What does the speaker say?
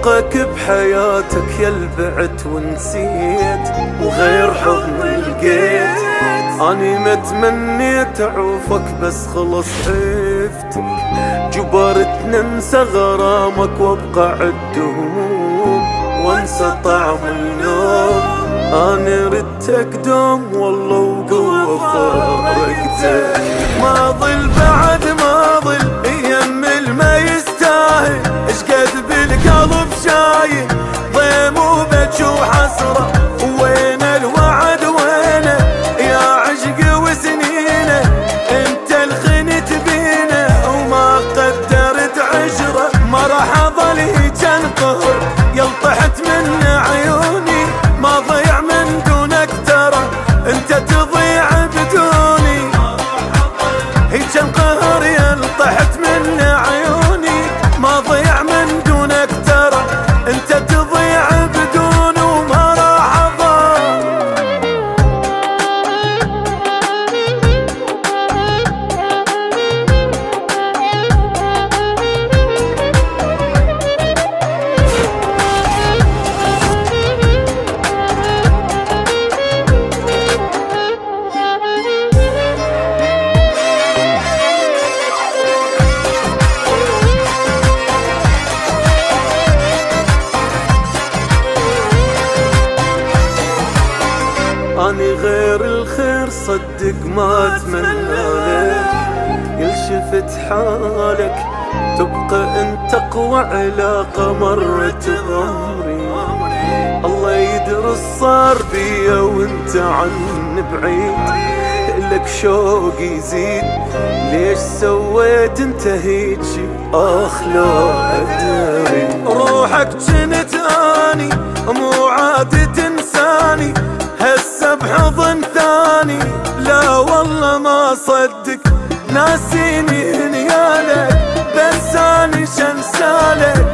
وفقك بحياتك يا البعت ونسيت وغير حضن لقيت. أني ما تمنيت أعوفك بس خلص عفت. جبرت ننسى غرامك وابقى عد هموم وانسى طعم النوم. أنا ردتك دوم والله وقوة فارقتك ما ظل بعد هيك اني غير الخير صدق ما أتمنى لك. يلشفت حالك تبقى أنت اقوى علاقة مرت بعمري الله يدرس صار بيا وأنت عن بعيد. لك شوق يزيد ليش سويت أنت هيجي آخ لو أدري. روحك جنت أني مو عادي ثاني لا والله ما صدق. ناسيني هنيالك بس اني شمسالك